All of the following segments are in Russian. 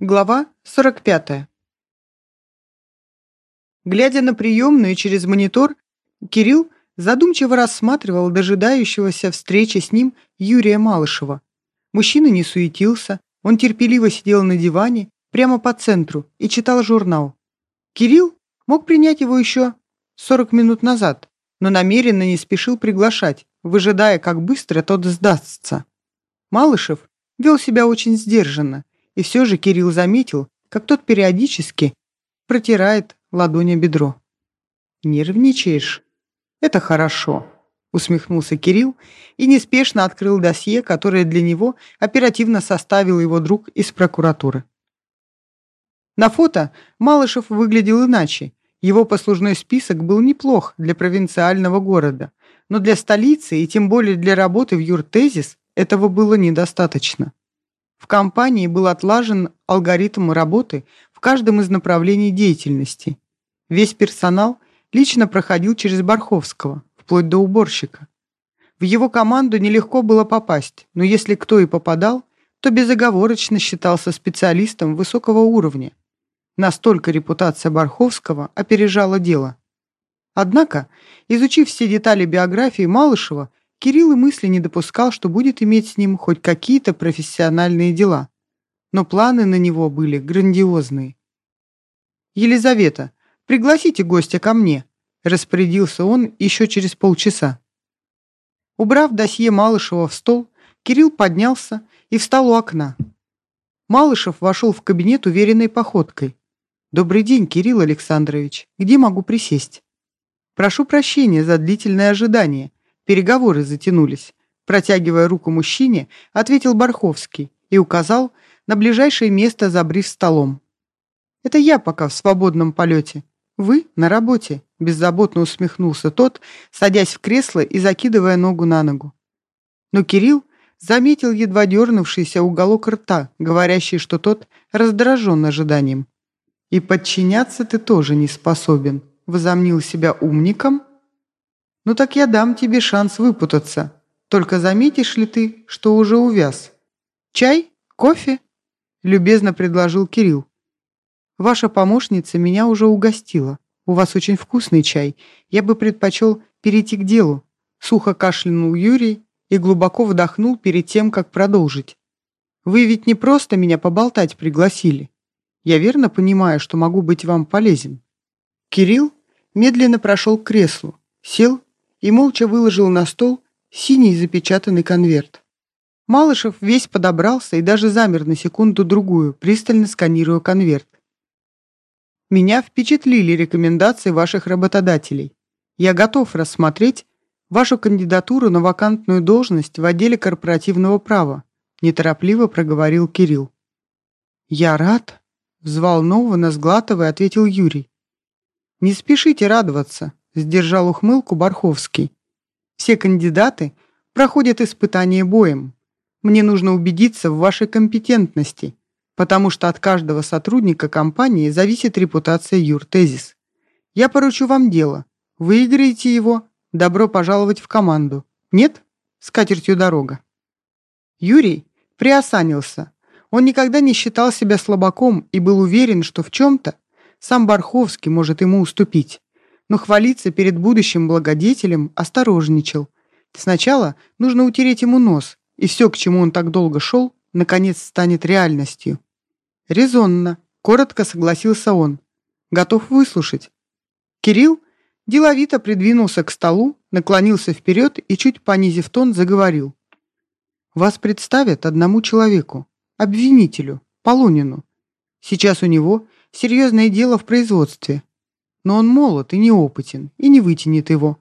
Глава 45. Глядя на приемную через монитор, Кирилл задумчиво рассматривал дожидающегося встречи с ним Юрия Малышева. Мужчина не суетился, он терпеливо сидел на диване прямо по центру и читал журнал. Кирилл мог принять его еще 40 минут назад, но намеренно не спешил приглашать, выжидая, как быстро тот сдастся. Малышев вел себя очень сдержанно, и все же Кирилл заметил, как тот периодически протирает ладонью бедро. «Нервничаешь? Это хорошо», — усмехнулся Кирилл и неспешно открыл досье, которое для него оперативно составил его друг из прокуратуры. На фото Малышев выглядел иначе. Его послужной список был неплох для провинциального города, но для столицы и тем более для работы в юртезис этого было недостаточно. В компании был отлажен алгоритм работы в каждом из направлений деятельности. Весь персонал лично проходил через Барховского, вплоть до уборщика. В его команду нелегко было попасть, но если кто и попадал, то безоговорочно считался специалистом высокого уровня. Настолько репутация Барховского опережала дело. Однако, изучив все детали биографии Малышева, Кирилл и мысли не допускал, что будет иметь с ним хоть какие-то профессиональные дела. Но планы на него были грандиозные. «Елизавета, пригласите гостя ко мне», – распорядился он еще через полчаса. Убрав досье Малышева в стол, Кирилл поднялся и встал у окна. Малышев вошел в кабинет уверенной походкой. «Добрый день, Кирилл Александрович. Где могу присесть?» «Прошу прощения за длительное ожидание. Переговоры затянулись. Протягивая руку мужчине, ответил Барховский и указал на ближайшее место за бриф-столом. «Это я пока в свободном полете. Вы на работе», — беззаботно усмехнулся тот, садясь в кресло и закидывая ногу на ногу. Но Кирилл заметил едва дернувшийся уголок рта, говорящий, что тот раздражен ожиданием. «И подчиняться ты тоже не способен», — возомнил себя умником — «Ну так я дам тебе шанс выпутаться. Только заметишь ли ты, что уже увяз? Чай? Кофе?» Любезно предложил Кирилл. «Ваша помощница меня уже угостила. У вас очень вкусный чай. Я бы предпочел перейти к делу». Сухо кашлянул Юрий и глубоко вдохнул перед тем, как продолжить. «Вы ведь не просто меня поболтать пригласили. Я верно понимаю, что могу быть вам полезен». Кирилл медленно прошел к креслу, сел и молча выложил на стол синий запечатанный конверт. Малышев весь подобрался и даже замер на секунду-другую, пристально сканируя конверт. «Меня впечатлили рекомендации ваших работодателей. Я готов рассмотреть вашу кандидатуру на вакантную должность в отделе корпоративного права», неторопливо проговорил Кирилл. «Я рад», — взволнованно сглатывая, ответил Юрий. «Не спешите радоваться. Сдержал ухмылку Барховский. Все кандидаты проходят испытание боем. Мне нужно убедиться в вашей компетентности, потому что от каждого сотрудника компании зависит репутация Юртезис. Я поручу вам дело. Выиграете его, добро пожаловать в команду. Нет? С катертью дорога. Юрий приосанился. Он никогда не считал себя слабаком и был уверен, что в чем-то сам Барховский может ему уступить но хвалиться перед будущим благодетелем осторожничал. Сначала нужно утереть ему нос, и все, к чему он так долго шел, наконец станет реальностью. «Резонно», — коротко согласился он. «Готов выслушать». Кирилл деловито придвинулся к столу, наклонился вперед и, чуть понизив тон, заговорил. «Вас представят одному человеку, обвинителю, Полунину. Сейчас у него серьезное дело в производстве, но он молод и неопытен, и не вытянет его.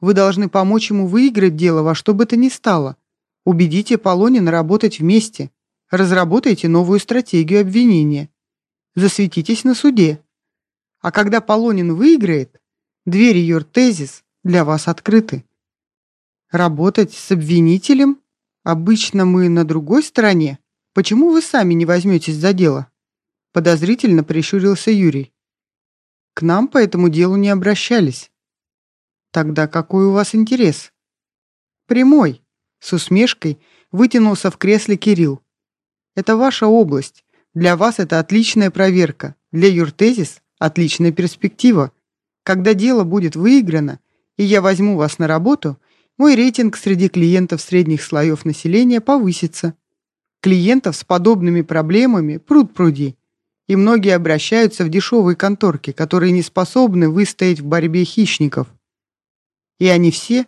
Вы должны помочь ему выиграть дело во что бы то ни стало. Убедите Полонина работать вместе. Разработайте новую стратегию обвинения. Засветитесь на суде. А когда Полонин выиграет, двери юртезис для вас открыты. Работать с обвинителем? Обычно мы на другой стороне. Почему вы сами не возьметесь за дело? Подозрительно прищурился Юрий. К нам по этому делу не обращались. Тогда какой у вас интерес? Прямой. С усмешкой вытянулся в кресле Кирилл. Это ваша область. Для вас это отличная проверка, для юртезис – отличная перспектива. Когда дело будет выиграно, и я возьму вас на работу, мой рейтинг среди клиентов средних слоев населения повысится. Клиентов с подобными проблемами пруд пруди, и многие обращаются в дешевые конторки, которые не способны выстоять в борьбе хищников. И они все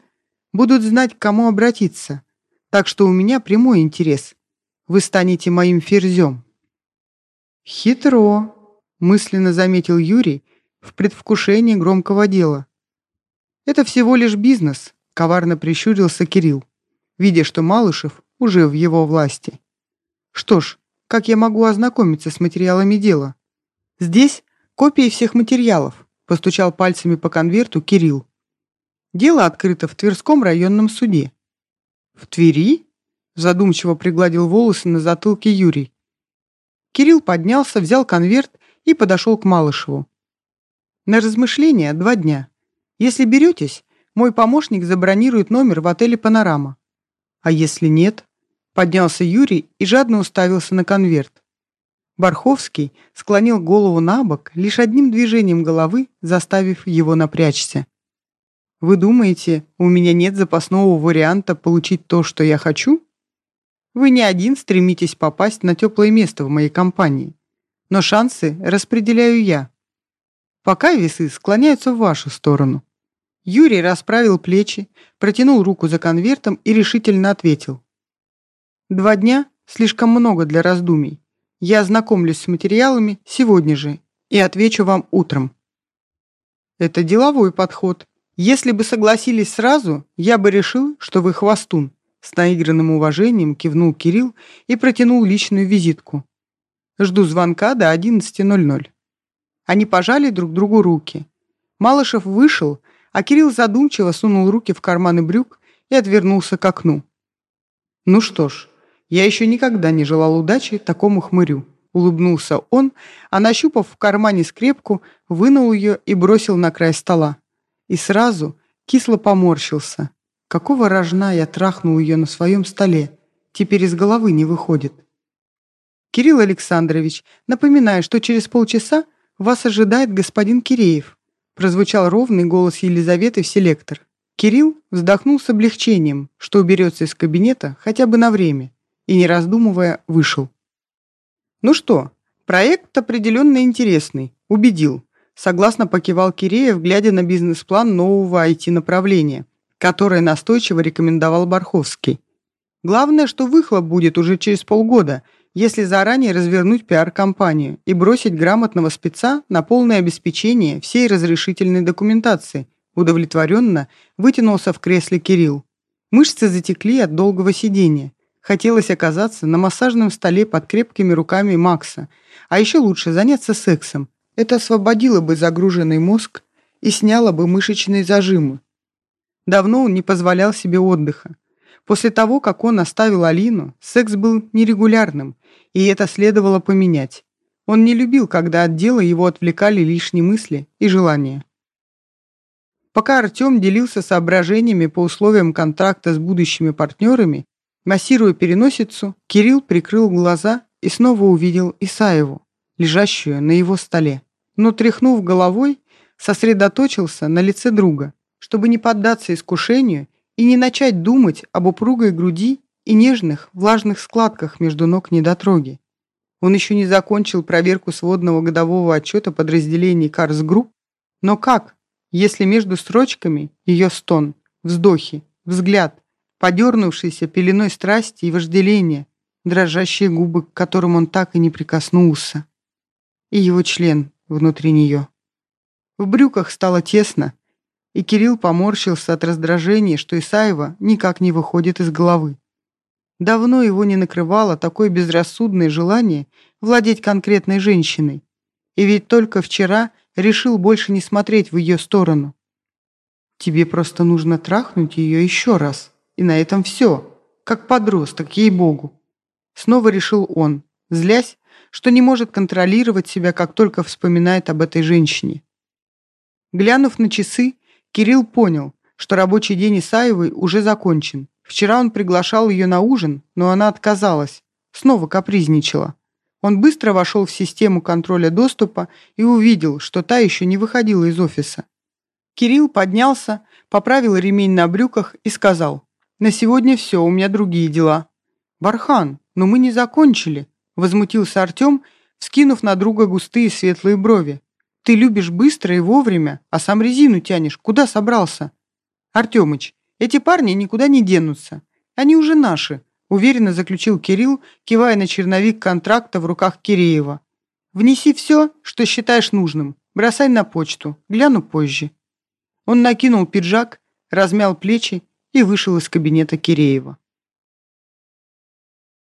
будут знать, к кому обратиться. Так что у меня прямой интерес. Вы станете моим ферзем. Хитро, мысленно заметил Юрий в предвкушении громкого дела. Это всего лишь бизнес, коварно прищурился Кирилл, видя, что Малышев уже в его власти. Что ж, как я могу ознакомиться с материалами дела? Здесь копии всех материалов, постучал пальцами по конверту Кирилл. Дело открыто в Тверском районном суде. В Твери? Задумчиво пригладил волосы на затылке Юрий. Кирилл поднялся, взял конверт и подошел к Малышеву. На размышления два дня. Если беретесь, мой помощник забронирует номер в отеле «Панорама». А если нет? Поднялся Юрий и жадно уставился на конверт. Барховский склонил голову на бок лишь одним движением головы, заставив его напрячься. «Вы думаете, у меня нет запасного варианта получить то, что я хочу?» Вы не один стремитесь попасть на теплое место в моей компании, но шансы распределяю я. Пока весы склоняются в вашу сторону. Юрий расправил плечи, протянул руку за конвертом и решительно ответил. Два дня слишком много для раздумий. Я ознакомлюсь с материалами сегодня же и отвечу вам утром. Это деловой подход. Если бы согласились сразу, я бы решил, что вы хвостун. С наигранным уважением кивнул Кирилл и протянул личную визитку. «Жду звонка до 11.00». Они пожали друг другу руки. Малышев вышел, а Кирилл задумчиво сунул руки в карманы брюк и отвернулся к окну. «Ну что ж, я еще никогда не желал удачи такому хмырю», — улыбнулся он, а нащупав в кармане скрепку, вынул ее и бросил на край стола. И сразу кисло поморщился. Какого рожна я трахнул ее на своем столе? Теперь из головы не выходит. Кирилл Александрович, напоминаю, что через полчаса вас ожидает господин Киреев. Прозвучал ровный голос Елизаветы в селектор. Кирилл вздохнул с облегчением, что уберется из кабинета хотя бы на время, и, не раздумывая, вышел. «Ну что, проект определенно интересный. Убедил», согласно покивал Киреев, глядя на бизнес-план нового IT-направления которое настойчиво рекомендовал Барховский. Главное, что выхлоп будет уже через полгода, если заранее развернуть пиар-компанию и бросить грамотного спеца на полное обеспечение всей разрешительной документации. Удовлетворенно вытянулся в кресле Кирилл. Мышцы затекли от долгого сидения. Хотелось оказаться на массажном столе под крепкими руками Макса, а еще лучше заняться сексом. Это освободило бы загруженный мозг и сняло бы мышечные зажимы. Давно он не позволял себе отдыха. После того, как он оставил Алину, секс был нерегулярным, и это следовало поменять. Он не любил, когда от дела его отвлекали лишние мысли и желания. Пока Артем делился соображениями по условиям контракта с будущими партнерами, массируя переносицу, Кирилл прикрыл глаза и снова увидел Исаеву, лежащую на его столе. Но, тряхнув головой, сосредоточился на лице друга чтобы не поддаться искушению и не начать думать об упругой груди и нежных, влажных складках между ног недотроги. Он еще не закончил проверку сводного годового отчета подразделений Карс Групп, но как, если между строчками ее стон, вздохи, взгляд, подернувшийся пеленой страсти и вожделения, дрожащие губы, к которым он так и не прикоснулся, и его член внутри нее. В брюках стало тесно, и Кирилл поморщился от раздражения, что Исаева никак не выходит из головы. Давно его не накрывало такое безрассудное желание владеть конкретной женщиной. И ведь только вчера решил больше не смотреть в ее сторону. Тебе просто нужно трахнуть ее еще раз. И на этом все. Как подросток, ей-богу. Снова решил он, злясь, что не может контролировать себя, как только вспоминает об этой женщине. Глянув на часы, Кирилл понял, что рабочий день Исаевой уже закончен. Вчера он приглашал ее на ужин, но она отказалась. Снова капризничала. Он быстро вошел в систему контроля доступа и увидел, что та еще не выходила из офиса. Кирилл поднялся, поправил ремень на брюках и сказал, «На сегодня все, у меня другие дела». «Бархан, но мы не закончили», — возмутился Артем, скинув на друга густые светлые брови. «Ты любишь быстро и вовремя, а сам резину тянешь. Куда собрался?» «Артемыч, эти парни никуда не денутся. Они уже наши», — уверенно заключил Кирилл, кивая на черновик контракта в руках Киреева. «Внеси все, что считаешь нужным. Бросай на почту. Гляну позже». Он накинул пиджак, размял плечи и вышел из кабинета Киреева.